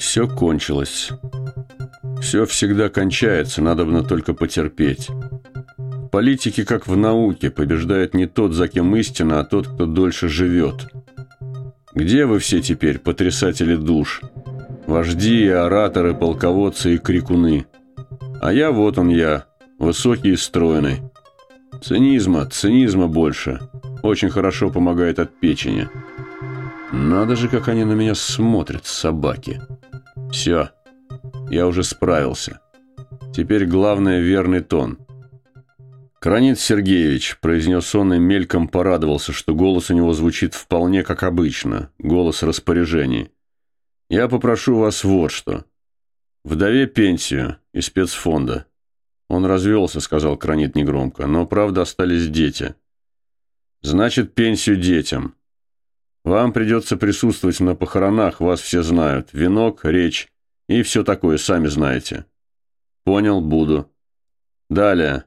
Все кончилось. Все всегда кончается, надо бы только потерпеть. В политике, как в науке, побеждает не тот, за кем истина, а тот, кто дольше живет. Где вы все теперь, потрясатели душ? Вожди, ораторы, полководцы и крикуны. А я вот он я, высокий и стройный. Цинизма, цинизма больше. Очень хорошо помогает от печени. Надо же, как они на меня смотрят, собаки. Все, я уже справился. Теперь главное верный тон. «Кранит Сергеевич», – произнес он и мельком порадовался, что голос у него звучит вполне как обычно, голос распоряжений. «Я попрошу вас вот что. Вдове пенсию из спецфонда. Он развелся, сказал Кранит негромко, но, правда, остались дети. Значит, пенсию детям. Вам придется присутствовать на похоронах, вас все знают. Венок, речь и все такое, сами знаете. Понял, буду. Далее.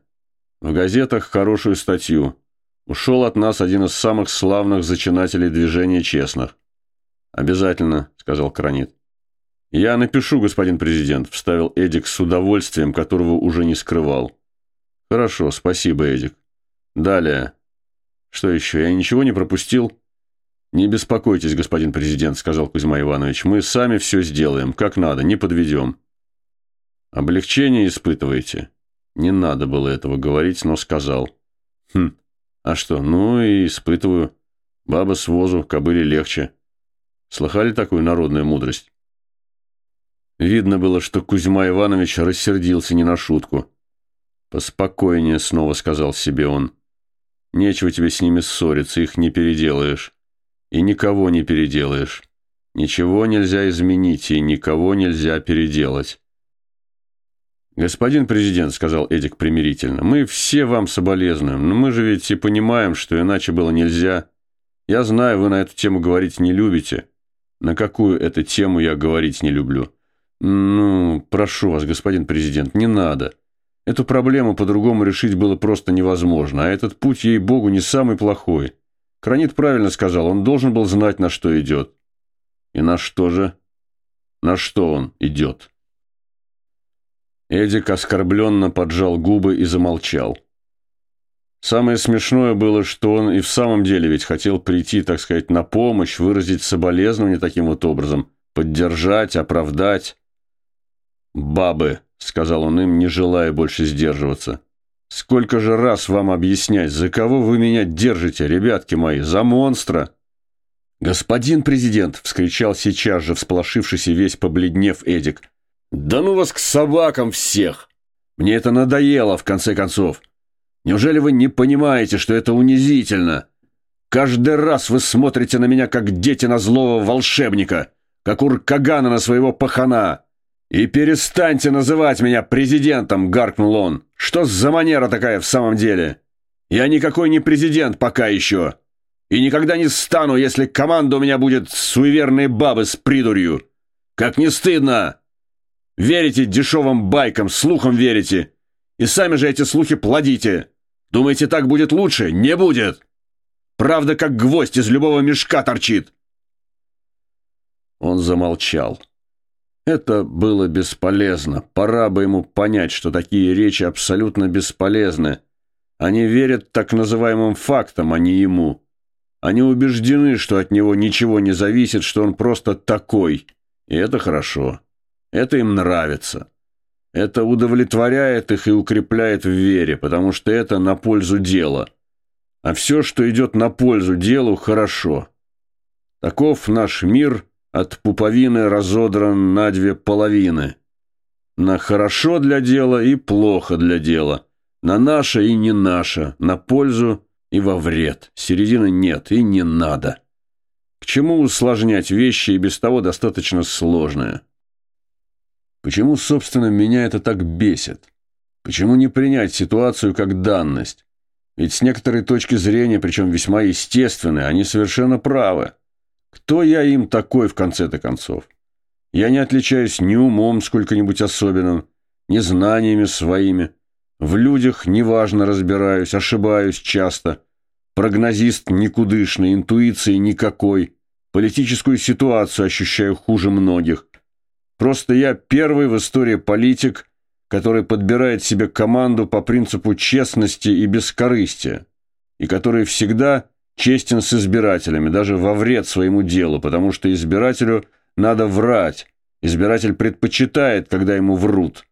В газетах хорошую статью. Ушел от нас один из самых славных зачинателей движения честных. Обязательно, сказал Кранит. «Я напишу, господин президент», – вставил Эдик с удовольствием, которого уже не скрывал. «Хорошо, спасибо, Эдик. Далее. Что еще, я ничего не пропустил?» «Не беспокойтесь, господин президент», – сказал Кузьма Иванович. «Мы сами все сделаем, как надо, не подведем». «Облегчение испытываете?» Не надо было этого говорить, но сказал. «Хм, а что, ну и испытываю. Баба с возу, кобыле легче. Слыхали такую народную мудрость?» Видно было, что Кузьма Иванович рассердился не на шутку. «Поспокойнее», — снова сказал себе он. «Нечего тебе с ними ссориться, их не переделаешь. И никого не переделаешь. Ничего нельзя изменить, и никого нельзя переделать». «Господин президент», — сказал Эдик примирительно, — «мы все вам соболезнуем, но мы же ведь и понимаем, что иначе было нельзя. Я знаю, вы на эту тему говорить не любите. На какую эту тему я говорить не люблю?» «Ну, прошу вас, господин президент, не надо. Эту проблему по-другому решить было просто невозможно, а этот путь, ей-богу, не самый плохой. Кранит правильно сказал, он должен был знать, на что идет». «И на что же?» «На что он идет?» Эдик оскорбленно поджал губы и замолчал. Самое смешное было, что он и в самом деле ведь хотел прийти, так сказать, на помощь, выразить соболезнование таким вот образом, поддержать, оправдать. «Бабы», — сказал он им, не желая больше сдерживаться. «Сколько же раз вам объяснять, за кого вы меня держите, ребятки мои, за монстра?» «Господин президент!» — вскричал сейчас же, всполошившись и весь побледнев Эдик. «Да ну вас к собакам всех! Мне это надоело, в конце концов. Неужели вы не понимаете, что это унизительно? Каждый раз вы смотрите на меня, как дети на злого волшебника, как уркагана на своего пахана. «И перестаньте называть меня президентом!» – гаркнул он. «Что за манера такая в самом деле? Я никакой не президент пока еще. И никогда не стану, если команда у меня будет суеверные бабы с придурью. Как не стыдно! Верите дешевым байкам, слухам верите. И сами же эти слухи плодите. Думаете, так будет лучше? Не будет! Правда, как гвоздь из любого мешка торчит!» Он замолчал. Это было бесполезно. Пора бы ему понять, что такие речи абсолютно бесполезны. Они верят так называемым фактам, а не ему. Они убеждены, что от него ничего не зависит, что он просто такой. И это хорошо. Это им нравится. Это удовлетворяет их и укрепляет в вере, потому что это на пользу дела. А все, что идет на пользу делу, хорошо. Таков наш мир – от пуповины разодран на две половины. На хорошо для дела и плохо для дела. На наше и не наше. На пользу и во вред. Середины нет и не надо. К чему усложнять вещи и без того достаточно сложные? Почему, собственно, меня это так бесит? Почему не принять ситуацию как данность? Ведь с некоторой точки зрения, причем весьма естественной, они совершенно правы. Кто я им такой, в конце-то концов? Я не отличаюсь ни умом сколько-нибудь особенным, ни знаниями своими. В людях неважно разбираюсь, ошибаюсь часто. Прогнозист никудышный, интуиции никакой. Политическую ситуацию ощущаю хуже многих. Просто я первый в истории политик, который подбирает себе команду по принципу честности и бескорыстия, и который всегда честен с избирателями, даже во вред своему делу, потому что избирателю надо врать. Избиратель предпочитает, когда ему врут.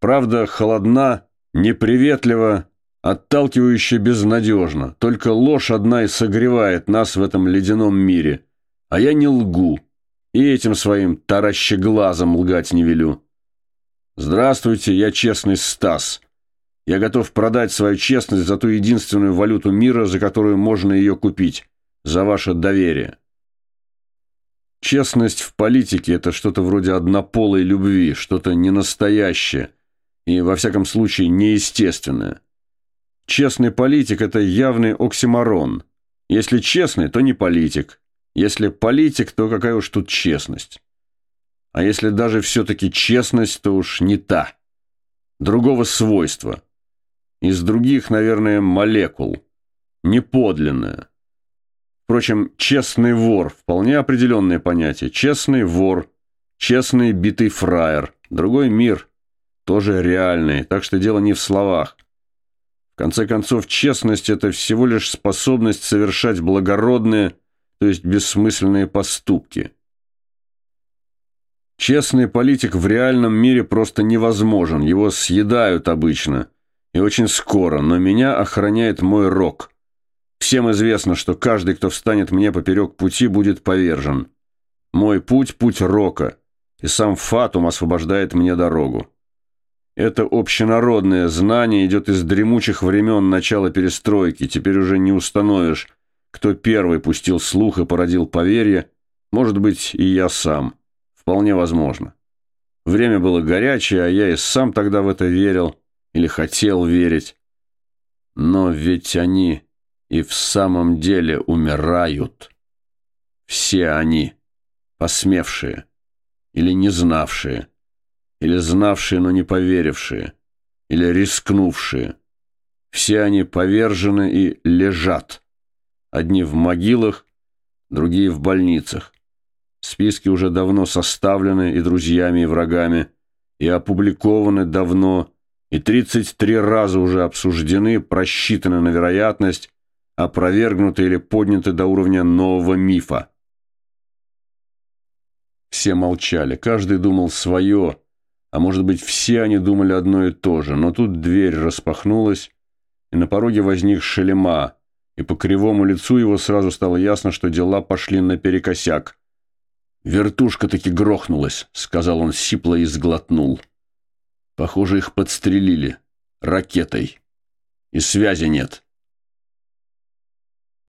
Правда холодна, неприветлива, отталкивающе безнадежно. Только ложь одна и согревает нас в этом ледяном мире. А я не лгу. И этим своим таращеглазом лгать не велю. Здравствуйте, я честный Стас. Я готов продать свою честность за ту единственную валюту мира, за которую можно ее купить. За ваше доверие. Честность в политике – это что-то вроде однополой любви, что-то ненастоящее и, во всяком случае, неестественное. Честный политик – это явный оксиморон. Если честный, то не политик. Если политик, то какая уж тут честность. А если даже все-таки честность, то уж не та. Другого свойства. Из других, наверное, молекул. Неподлинная. Впрочем, честный вор – вполне определенное понятие. Честный вор, честный битый фраер. Другой мир, тоже реальный, так что дело не в словах. В конце концов, честность – это всего лишь способность совершать благородные, то есть бессмысленные поступки. Честный политик в реальном мире просто невозможен, его съедают обычно, и очень скоро, но меня охраняет мой рок. Всем известно, что каждый, кто встанет мне поперек пути, будет повержен. Мой путь – путь рока, и сам Фатум освобождает мне дорогу. Это общенародное знание идет из дремучих времен начала перестройки. Теперь уже не установишь, кто первый пустил слух и породил поверье. Может быть, и я сам. Вполне возможно. Время было горячее, а я и сам тогда в это верил или хотел верить. Но ведь они и в самом деле умирают. Все они, посмевшие или не знавшие или знавшие, но не поверившие, или рискнувшие. Все они повержены и лежат. Одни в могилах, другие в больницах. Списки уже давно составлены и друзьями, и врагами, и опубликованы давно, и 33 раза уже обсуждены, просчитаны на вероятность, опровергнуты или подняты до уровня нового мифа. Все молчали, каждый думал свое, а может быть, все они думали одно и то же, но тут дверь распахнулась, и на пороге возник Шелема, и по кривому лицу его сразу стало ясно, что дела пошли наперекосяк. «Вертушка таки грохнулась», — сказал он сипло и сглотнул. «Похоже, их подстрелили. Ракетой. И связи нет».